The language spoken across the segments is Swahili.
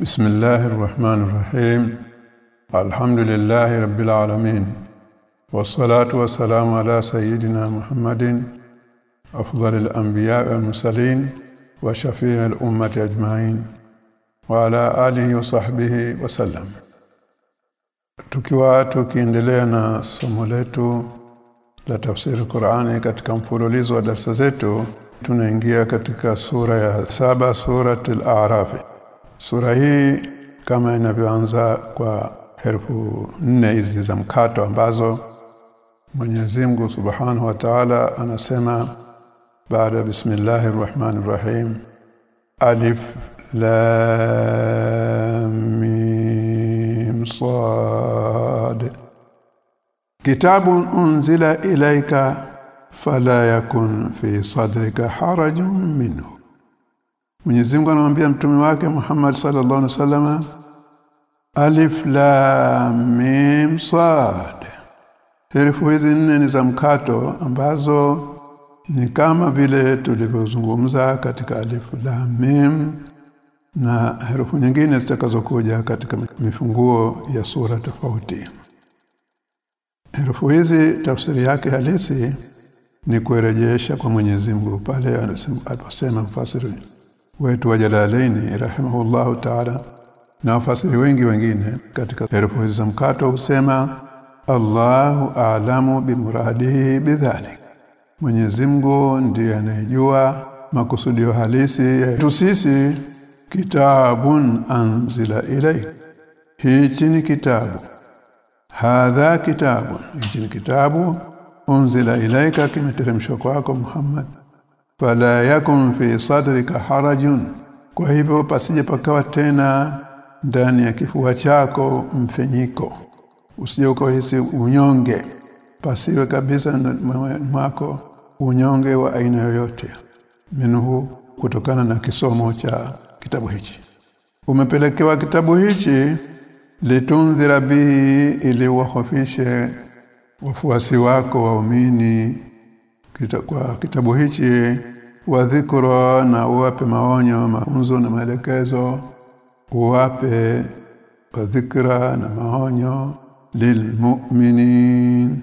بسم الله الرحمن الرحيم الحمد لله رب العالمين والصلاة والسلام على سيدنا محمد أفضل الأنبياء والمرسلين وشفيع الأمة أجمعين وعلى آله وصحبه وسلم tukiwa tukiendelea na somo letu la tafsiri Qur'ani katika mfululizo wa darasa zetu tunaingia katika sura ya saba suratul a'raf sura hii kama inavyoanza kwa herufu nne hizi za mkato ambazo Mwenyezi Mungu Subhanahu wa Ta'ala anasema baada bismillahir rahmanir rahim alif lam mim sad. Kitabun unzila ilaika fala yakun fi sadrika harajun minhu Mwenyezi Mungu anamwambia mtume wake Muhammad sallallahu alaihi wasallam Alif Lam Mim Sad Herufi hizi nne ni za mkato ambazo ni kama vile tulivyozungumza katika Alif Lam Mim na herufi nyingine zitakazokuja katika mifunguo ya sura tofauti. Herufi hizi tafsiri yake halisi ni kurejesha kwa Mwenyezi Mungu pale anasema mfasiri wetu wa Jalalaini rahimahullahu ta'ala na wafasiri wengi wengine katika herufi za mkato husema Allahu a'lamu bimuradihi bidhalik. Mwenyezi Mungu ndiye anayejua makusudio halisi yetu sisi. Kitabun anzila ilay hichi ni kitabu. Hadha kitabu hichi ni kitabu. Unzila ilaika kimeteremshwa kwako Muhammad fala yakun fi sadrika harajun. Kwa hivyo pasije pakawa tena ndani ya kifua chako mfenyiko usije ukahisi unyonge. Pasiwe kabisa mwako unyonge wa aina yoyote. Minhu kutokana na kisomo cha kitabu hichi. Umepelekewa kitabu hichi litundhira bihi ili wahofishe wafuasi wako waumini kita, kwa kitabu hichi wa dhikra na uwape maonyo mafunzo na maelekezo uwape wa dhikra na maonyo lilmu'minin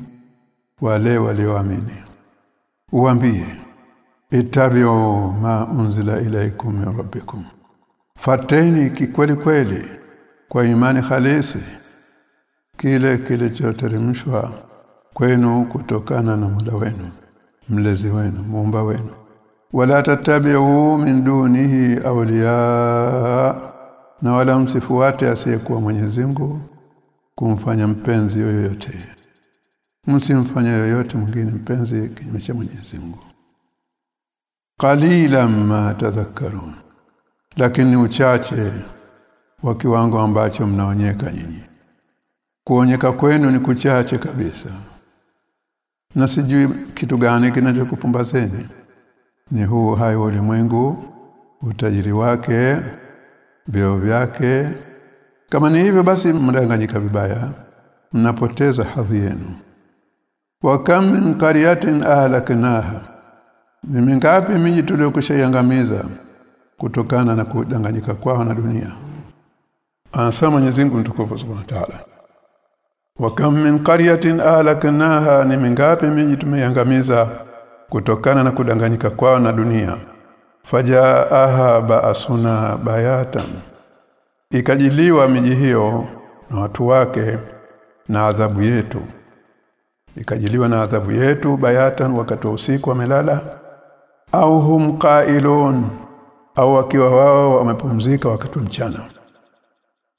wale walioamini. Uambie itabiu ma unzila ilaikum min rabbikum. Fateni kikweli kweli kwa imani halisi kile kilichoteremshwa kwenu kutokana na mula wenu mlezi wenu muumba wenu. Wala tatabi'u min dunihi awliya. Na wala msifuate asiyekuwa Mwenyezi Mungu kumfanya mpenzi yoyote. Msimfanye yoyote mwingine mpenzi kinyume cha Mwenyezi Mungu. Qalilan ma tadhakkarun. Lakini uchache wa kiwango ambacho mnaonyeka nyinyi. Kuonyeka kwenu ni kuchache kabisa na sijui kitu gani kinachokupumbazeni. Ni huu hai ulimwengu utajiri wake vyo vyake. Kama ni hivyo basi mdanganyika vibaya. Mnapoteza hadhi yenu. Wa kam min qaryatin ahlaknaha? Ni mingapi miji tuliyokushayangamiza kutokana na kudanganyika kwao na dunia? Anasema Mwenyezi Mungu mtukufu Subhanahu wa Ta'ala wa kam min qaryatin ahlaknaha ni mingapi miji tumeiangamiza kutokana na kudanganyika kwao na dunia. Fajaaha baasuna bayatan. Ikajiliwa miji hiyo na watu wake na adhabu yetu. Ikajiliwa na adhabu yetu bayatan wakati wa usiku wamelala. Au hum qailun au wakiwa wao wamepumzika wakati wa mchana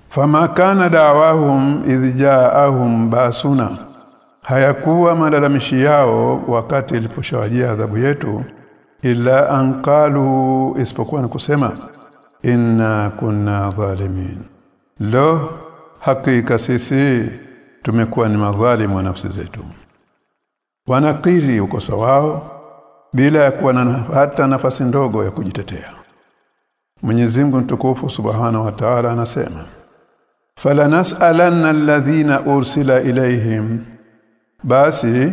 fama kana da'wahum idh ja'ahum basuna. Hayakuwa malalamishi yao wakati iliposhawajia adhabu yetu illa anqalu isipokuwa na kusema inna kunna zalimin. Lo hakika sisi tumekuwa ni madhalimu wa nafsi zetu. Wanakiri ukosa wao bila ya kuwa na hata nafasi ndogo ya kujitetea. Mwenyezi Mungu mtukufu Subhanahu wa Ta'ala anasema falanas'alanna alladhina ursila ilaihim basi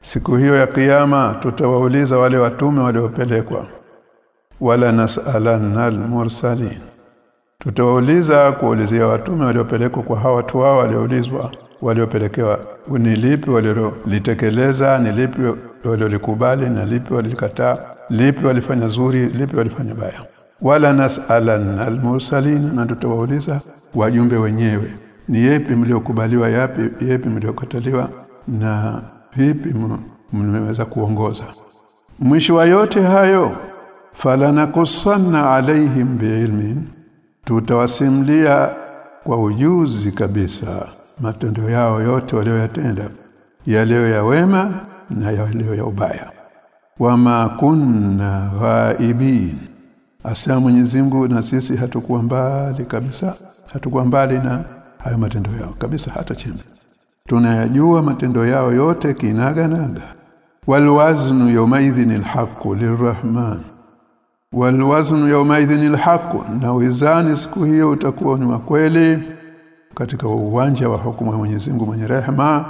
siku hiyo ya kiyama tutawauliza wale watume waliopelekwa. Wala nas'alanna almursalin. Tutawauliza kuulizia watume waliopelekwa kwa hawa watu wao walioulizwa waliopelekewa. Ni lipi walilitekeleza ni lipi waliolikubali na lipi walikataa lipi walifanya zuri lipi walifanya baya. Wala nas'alanna almursalin na tutawauliza wajumbe wenyewe. Ni yepi mliokubaliwa yapi yepi mliokataliwa na vipi mmeweza kuongoza? Mwisho wa yote hayo falanakussanna alaihim biilmin tutawasimlia kwa ujuzi kabisa matendo yao yote walioyatenda yaliyo ya wema na yaliyo ya ubaya. Wama kunna ghaibin asa Mwenyezi Mungu na sisi hatakuwa mbali kabisa hatakuwa mbali na hayo matendo yao kabisa hata chembe tunayajua matendo yao yote kinaga naga walwaznu yawmaidhin alhaqqu lirrahman. Walwaznu yawmaidhin alhaqqu na wizani siku hiyo utakuwa ni kweli katika uwanja wa hukumu ya Mwenyezi Mungu mwenye rehema.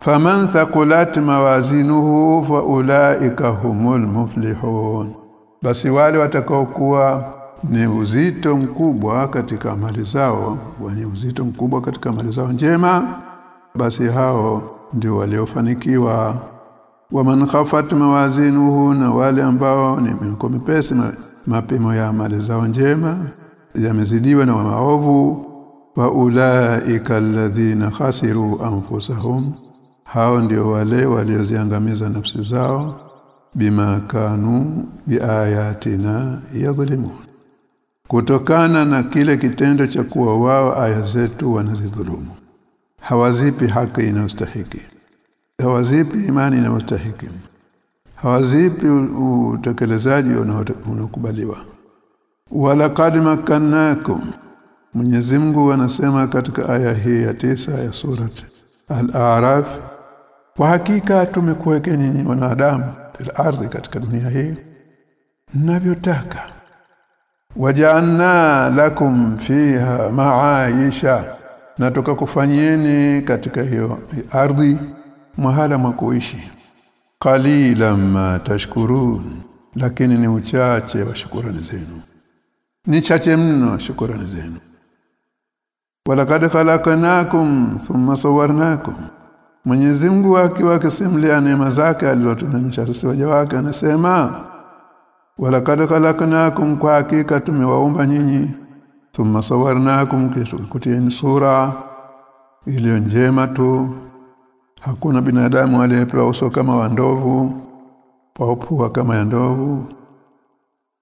Faman thaqulat mawazinuhu fa ulaika humul muflihun basi wale watakaokuwa ni uzito mkubwa katika amali zao wenye uzito mkubwa katika amali zao njema basi hao ndio waliofanikiwa. Waman khafat mawazinuhu na wale ambao ni mepesi mapimo ya amali zao njema yamezidiwa na maovu wa ulaika alladhina khasiru anfusahum hao ndio wale walioziangamiza nafsi zao bima kanu biayatina yadhlimun. Kutokana na kile kitendo cha kuwa wao aya zetu wanazidhulumu. Hawazipi haki inayostahiki. Hawazipi imani inayostahiki. Hawazipi utekelezaji unaokubaliwa. Wala qad makannakum Mwenyezi Mungu anasema katika aya hii ya tisa ya surat Al-A'raf kwa hakika tumekuwekeni wanadamu fil ardhi katika dunia hii mnavyotaka wajaanna lakum fiha ma'aisha na tukakufanyeni katika hiyo ardhi mahala mwa kuishi qalilan ma tashkurun lakini ni uchache wa shukrani zenu ni chache mno shukrani zenu walaqad khalaqnakum thumma sawwarnakum Mwenyezi Mungu akiwa akisimulia neema zake alizotunemsha sisi waja wake anasema walaqad khalaqnakum kwa hakika tumewaumba nyinyi. Thumma sawarnakum kutieni sura iliyo njema tu. Hakuna binadamu aliyepewa uso kama wa ndovu paupua kama ya ndovu.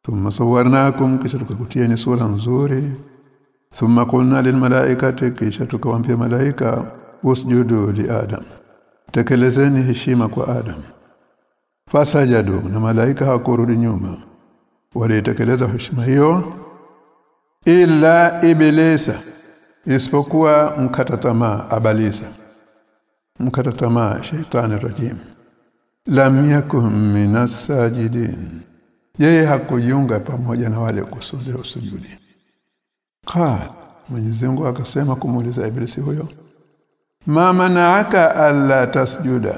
Thumma sawarnakum kisha tukakutieni sura nzuri. Thumma qulna lilmalaikati kisha tukawaambia malaika usjudu li adam. Tekelezeni heshima kwa adam. Fasajadu na malaika hakurudi nyuma. Walitekeleza heshima hiyo ila ibilisa isipokuwa mkata tamaa abalisa. Mkata tamaa shaitani rajim. Lam yakun minas sajidin. Yeye hakujiunga pamoja na wale kusudia usujudi. Qala Mwenyezi Mungu akasema kumuuliza ibilisi huyo ma manaaka alla tasjuda.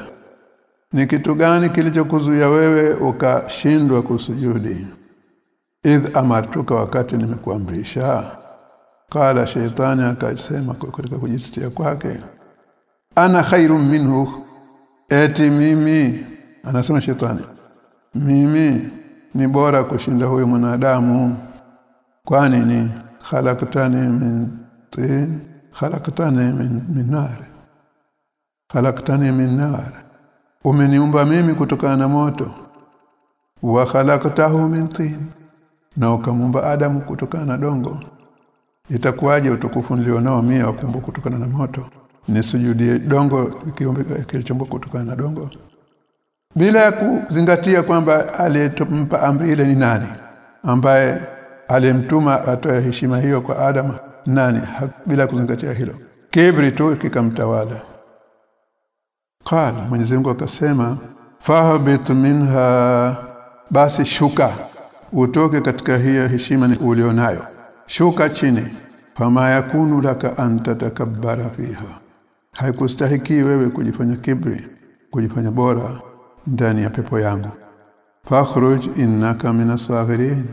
Ni kitu gani kilichokuzuia wewe ukashindwa kusujudi? Idh amartuka wakati nimekuamrisha? Kala shaitani akasema katika kujitetea kwake ana khairun minhu. Eti mimi anasema shetani mimi ni bora kushinda huyu mwanadamu. Kwani ni? Khalaqtani min tin khalaqtani min, min nar khalaqtani min nar. Umeniumba mimi kutokana na moto. Wa khalaqtahu min tin. Na ukamumba Adam kutokana na dongo. Itakuwaje utukufu nilionao mimi wakumbuka kutokana na moto? Nisujudie dongo kiumbe kilichombo kutokana na dongo. Bila ya kuzingatia kwamba aliyempa amri ile ni nani ambaye alimtuma atoe heshima hiyo kwa Adam nani? Bila kuzingatia hilo. Kibri tu kikamtawala qala Mwenyezi Mungu akasema fahabit minha basi shuka utoke katika hiyo heshima ulionayo. Shuka chini. Fama yakunu laka anta takabbara fiha. Haikustahiki wewe kujifanya kibri kujifanya bora ndani ya pepo yangu. Fakhruj innaka minasaghirin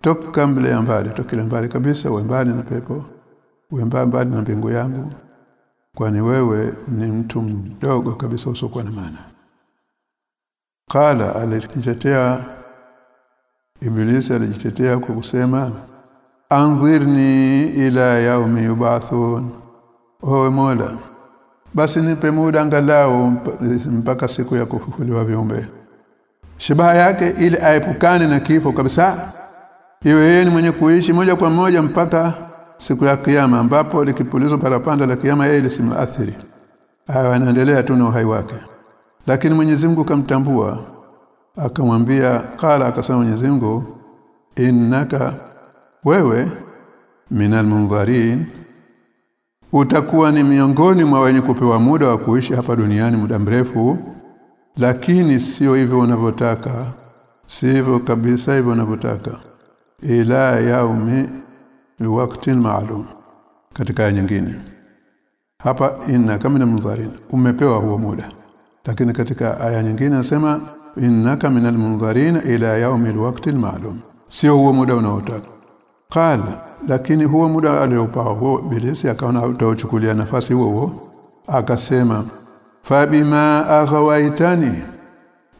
toka mbele mbali tokile mbali kabisa uwe mbali na pepo. Uwe mbali na mbingu yangu kwani wewe ni mtu mdogo kabisa usiokuwa na maana. Qala alijitetea. Ibilisi alijitetea kwa kusema anzirni ila yaumi yubathun. Owe mola basi nipe muda angalau mpaka siku ya kufufuliwa viumbe. Shabaha yake ili aepukane na kifo kabisa iwe yeye ni mwenye kuishi moja kwa moja mpaka siku ya kiyama ambapo likipulizwa parapanda la kiyama yeye lisimaathiri awe anaendelea tu na uhai wake. Lakini Mwenyezi Mungu kamtambua akamwambia qala akasema Mwenyezi Mungu innaka wewe minal munzarin utakuwa ni miongoni mwa wenye kupewa muda wa kuishi hapa duniani muda mrefu lakini sio hivyo unavyotaka sivyo kabisa hivyo unavyotaka ila yaumi liwaktin maalum katika aya nyingine. Hapa inna kama ni mudharin umepewa huo muda. Lakini katika aya nyingine nasema innaka minal mundharin ila yaumi alwaqti maalum. Sio huo muda unaotaka. Qala lakini huo muda aliopewa huo bilisi akaona utauchukulia nafasi huo huo. Akasema fabima aghawaitani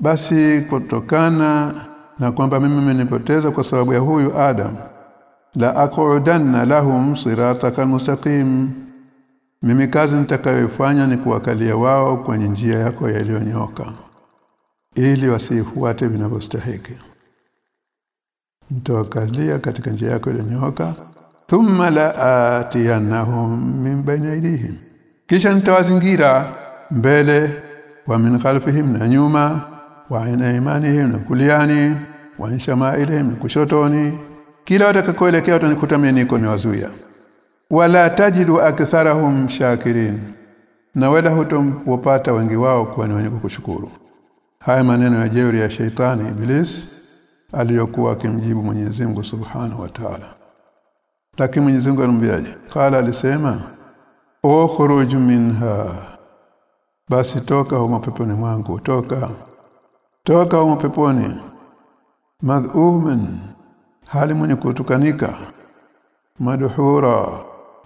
basi kutokana na kwamba mimi nimepoteza kwa sababu ya huyu Adam la aqudanna lahum sirataka mustaqim mimi kazi nitakayofanya ni kuwakalia wao kwenye njia yako yaliyonyoka ili wasifuate vinavyostahiki. Nitawakalia katika njia yako iliyonyoka thumma la atiyanahum min bayni aydihim. Kisha nitawazingira mbele wa min khalfihim na nyuma wa ina imanihim na kuliani wa shamailihim na kushotoni kila watakakoelekea utanikuta mimi niko niwazuia wala tajidu aktharahum shakirin. Na wala hutompata wengi wao kuwa ni wenye kukushukuru. Haya maneno ya jeuri ya sheitani iblis aliyokuwa akimjibu Mwenyezi Mungu Subhanahu wa Ta'ala. Lakini Mwenyezi Mungu anamwambiaje? Qala alisema ukhruj minha. Basi toka humo peponi mwangu toka. Toka humo peponi. Madhuman hali mwenye kutukanika madhura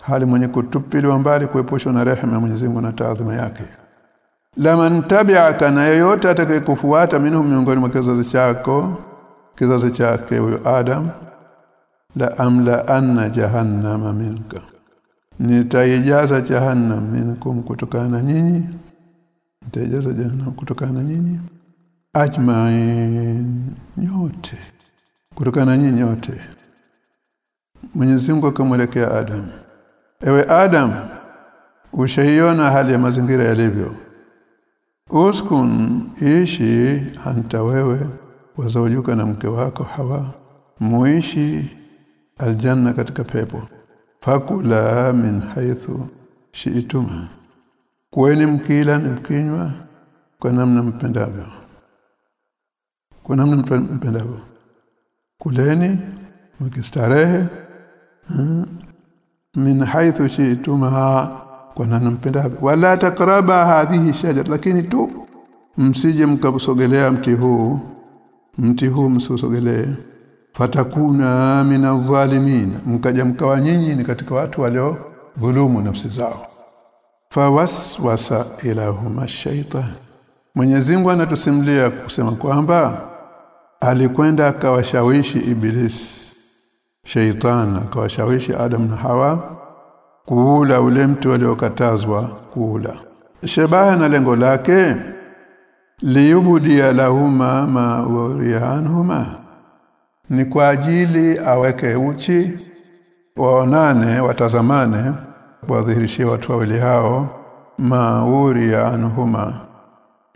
hali mwenye kutupiliwa mbali kuepushwa na rehema ya Mwenyezi na taadhima yake. Laman tabi'aka na yeyote atakayekufuata minhum miongoni mwa kizazi chako kizazi chake huyo Adam la amla anna jahannama minka nitaijaza jahannam minkum kutokana na nyinyi nitaijaza jahannam kutokana na nyinyi ajmain nyote kutokana na nyinyi nyote. Mwenyezi Mungu akamwelekea Adam. Ewe Adam ushaiona hali ya mazingira yalivyo? Uskun ishi anta wewe wazaujuka na mke wako hawa. Muishi aljanna katika pepo. Fakula min haythu shi'tuma. Kweni mkila ni mkinywa kwa namna mpendavyo. Kwa namna mpendavyo kuleni mkistarehe min haythu shi'tuma kwa nampenda wala takraba hadhihi shajar lakini tu msije mkasogelea mti huu. Mti huu msisogelee fatakuna minadh-dhalimin mkaja mkawa nyinyi ni katika watu walio dhulumu nafsi zao. Fawaswasa ilahuma shaitan Mwenyezi Mungu anatusimulia kusema kwamba alikwenda akawashawishi ibilisi sheitan akawashawishi Adam na Hawa kuula ule mtu aliokatazwa kuula. Shabaha na lengo lake liyubudia lahuma ma wariyanhuma ni kwa ajili aweke uchi waonane watazamane wadhihirishie watu wawili hao mauri ya anhuma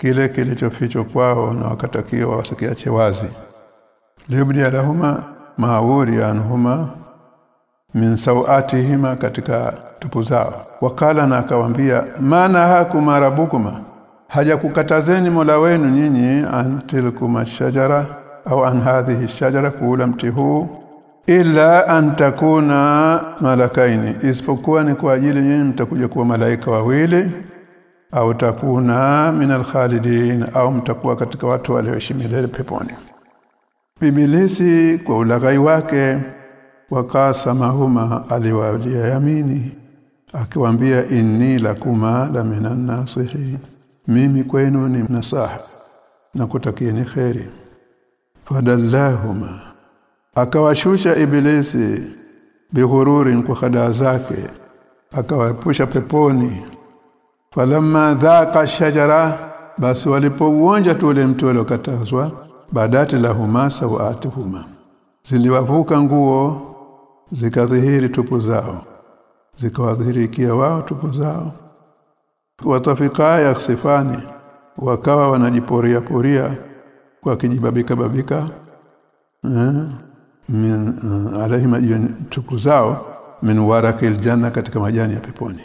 kile kilichofichwa kwao na wakatakiwa wasikiache wazi. Liyubdia lahuma mauri anhuma min sawatihima katika tupu zao. Wakala na akawambia maana hakuma rabukuma? Hajakukatazeni Mola wenu nyinyi antilkuma shajara au an hadhihi shajara kuula mti huu illa an takuna malakaini. Isipokuwa ni kwa ajili nyinyi mtakuja kuwa malaika wawili au takuna min alkhalidin au mtakuwa katika watu walioishi milele peponi. Bibilisi kwa ulaghai wake wakasamahuma aliwalia yamini akiwaambia inni lakuma la minan nasihin mimi kwenu ni nasaha na kutakieni khairi fadallahuma akawashusha ibilisi bighururin kwa khadaa zake akawapusha peponi falamma dhaqa shajara basi walipouonja tu ule mtu uliokatazwa badati lahuma sawatuhuma ziliwavuka nguo zikadhihiri tupu zao zikawadhihirikia wao tupu zao. Watafika yakhsifani wakawa wanajiporia poria kwa kijibabika babika eh, min uh, alaihim tupu zao min warakil janna katika majani ya peponi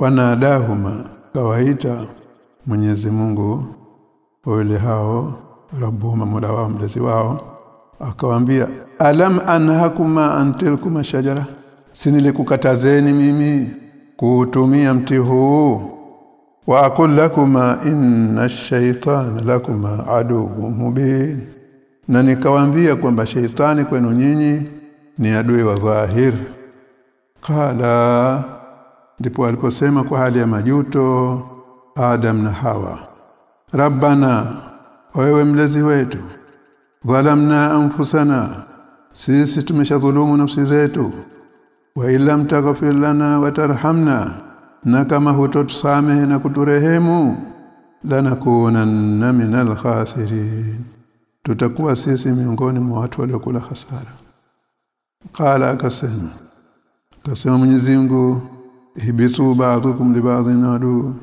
wanadahuma kawaita Mwenyezi Mungu wale hao rabbuhuma mola wao mlezi wao akawaambia alam anhakuma antilkuma shajara sinilikukatazeni mimi kuutumia mti huu. Wa aqul lakuma inna ash-shaytana lakuma aduwwun mubin. Na nikawaambia kwamba sheitani kwenu nyinyi ni adui wa dhahir qala ndipo aliposema kwa hali ya majuto Adam na Hawa Rabbana wewe mlezi wetu dhalamna anfusana sisi tumeshadhulumu nafsi zetu wa illam taghfir lana wa tarhamna na kama hutotusamehe na kuturehemu lanakunanna minal khasirin. Tutakuwa sisi miongoni mwa watu waliokula hasara. Qala akasema akasema Mwenyezi Mungu hibitu ba'dukum li ba'dhin adu.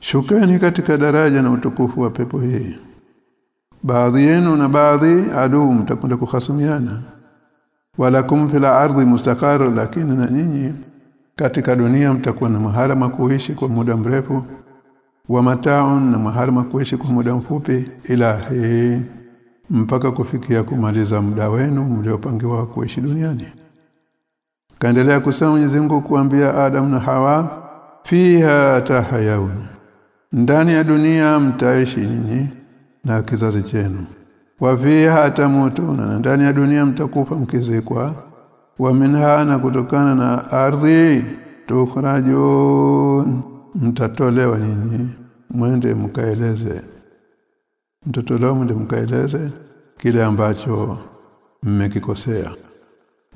Shukeni katika daraja na utukufu wa pepo hii. Baadhi yenu na baadhi adu mtakwenda kukhasumiana. Walakum fil ardi mustaqar lakini na nyinyi katika dunia mtakuwa na mahala kuishi kwa muda mrefu wa mataun na mahala kuishi kwa muda mfupi ila hii mpaka kufikia kumaliza muda wenu mliopangiwa kuishi duniani kaendelea kusema Mwenyezi Mungu kuambia Adam na Hawa fiha tahayaun ndani ya dunia mtaishi nyinyi na kizazi chenu. Wa fiha tamutuna na ndani ya dunia mtakufa mkizikwa. Wa minha na kutokana na ardhi tukhrajun mtatolewa nyinyi mwende mkaeleze. Mtatolewa mwende mkaeleze kile ambacho mmekikosea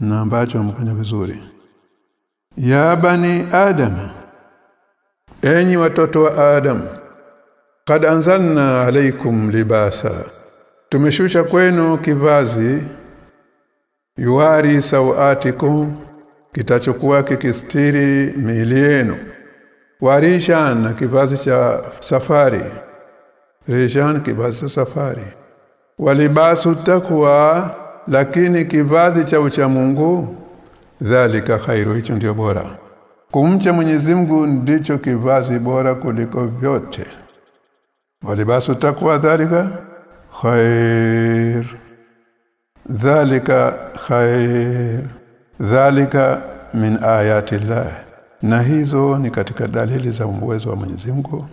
na ambacho amfanya vizuri. Ya bani adam enyi watoto wa adam kad anzalna alaikum libasa tumeshusha kwenu kivazi yuari sawatikum kitachokuwa kikistiri miili yenu warishan kivazi cha safari rishan kivazi cha safari. Walibasu takwa lakini kivazi cha ucha Mungu dhalika khairu. Hicho ndio bora. Kumcha Mwenyezi Mungu ndicho kivazi bora kuliko vyote. Walibasu takwa dhalika khair. Dhalika khair. Dhalika min ayati Allah na hizo ni katika dalili za uwezo wa Mwenyezi Mungu.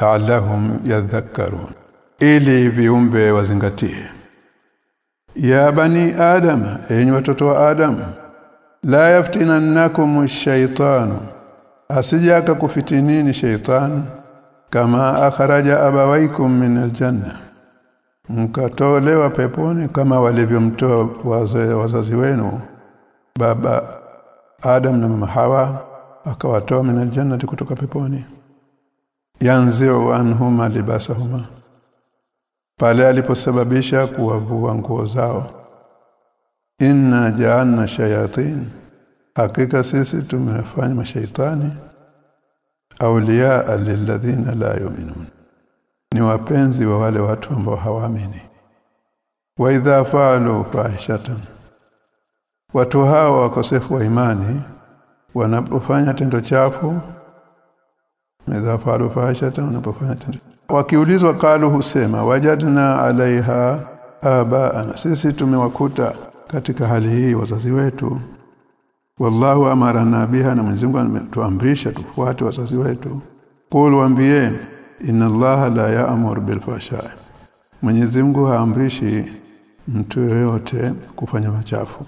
La'allahum yadhakkarun. Ili viumbe wazingatie ya bani adam enyi watoto wa adam la yaftinannakum ash-shaytanu asijaka kufitinini shaytan kama akharaja abawaikum min aljanna. Mkatolewa peponi kama walivyomtoa wazazi wenu baba Adam na mama Hawa akawatoa min aljannati kutoka peponi. Yanziu anhuma libasahuma pale aliposababisha kuwavua nguo zao. Inna ja'alna shayatin hakika sisi tumefanya mashaitani awliya lilladhina la yu'minun. Ni wapenzi wa wale watu ambao hawaamini. Wa idha fa'alu fahishatan watu hawa wakosefu wa imani wanapofanya tendo chafu idha fa'alu fahishatan wanapofanya tendo wakiulizwa kalu husema wajadna alaiha abaana. Sisi tumewakuta katika hali hii wazazi wetu. Wallahu amarana biha na Mwenyezi Mungu ametuamrisha tufuate wazazi wetu. Qul waambie inna allaha la ya'muru bil fahsha Mwenyezi Mungu haamrishi mtu yoyote kufanya machafu.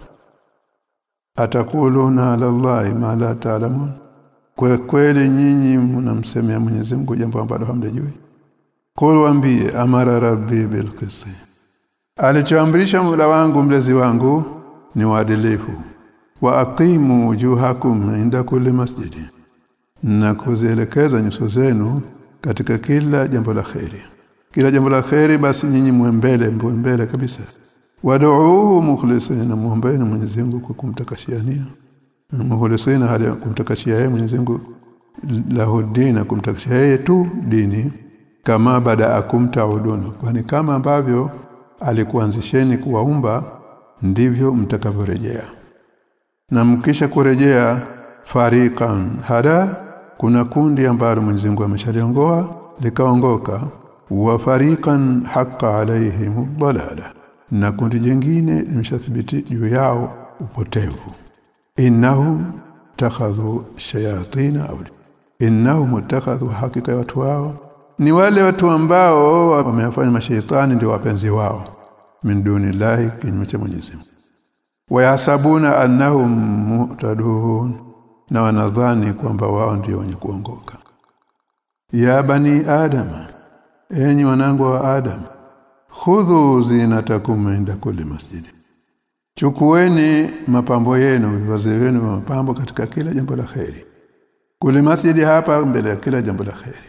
Atakuluna ala allahi ma la ta'lamun. Kwa kweli nyinyi mnamsemea Mwenyezi Mungu jambo ambalo hamjui Qul waambie amara rabbi bil qisti alichoamrisha Mola wangu mlezi wangu ni uadilifu. Wa aqimu wujuhakum inda kulli masjidi. Na kuzielekeza nyuso zenu katika kila jambo la khairi kila jambo la khairi basi nyinyi mwembele mbele kabisa. Wad'uuhu mukhlisina muhammadin Mwenyezi Mungu kwa kumtakashiania. Mukhlisina hali kumtakashia yeye Mwenyezi Mungu lahu kumtakashia yeye tu dini kama baada akumtauduna kwani kama ambavyo alikuanzisheni kuwaumba ndivyo mtakavyorejea. Na mkisha kurejea fariqan hada kuna kundi ambalo Mwenyezi Mungu ameshaliongoa likaongoka. Wa fariqan haqa alaihim dalala na kundi jingine limeshathibiti juu yao upotevu. Innahum takhadhu shayatina awli innahum takhadhu hakika watu wao ni wale watu ambao wamefanya mashaitani ndio wapenzi wao. Min dunillahi kinyume cha Mwenyezi Mungu. Wayasabuna annahum muhtadun na wanadhani kwamba wao ndio wenye kuongoka. Ya bani adam enyi wanangu wa adam khudhu zinatakum inda kulli masjidi chukueni mapambo yenu vivazi vyenu mapambo katika kila jambo la khairi kulli masjidi hapa mbele ya kila jambo la khairi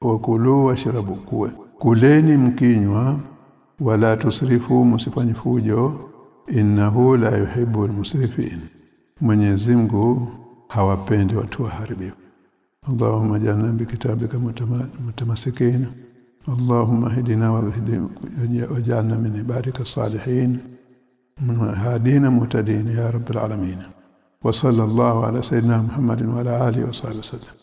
wakulu washrabu kuwe kuleni mkinywa wala tusrifu msifanye fujo innahu la yuhibbu almusrifin Mwenyezi Mungu hawapendi watu waharibifu Allahumma jalna bikitabika mutamassikin Allahumma hidina waj'alna min ibadika salihin من هادين مهتدين يا رب العالمين وصلى الله على سيدنا محمد وعلى اله وصحبه وسلم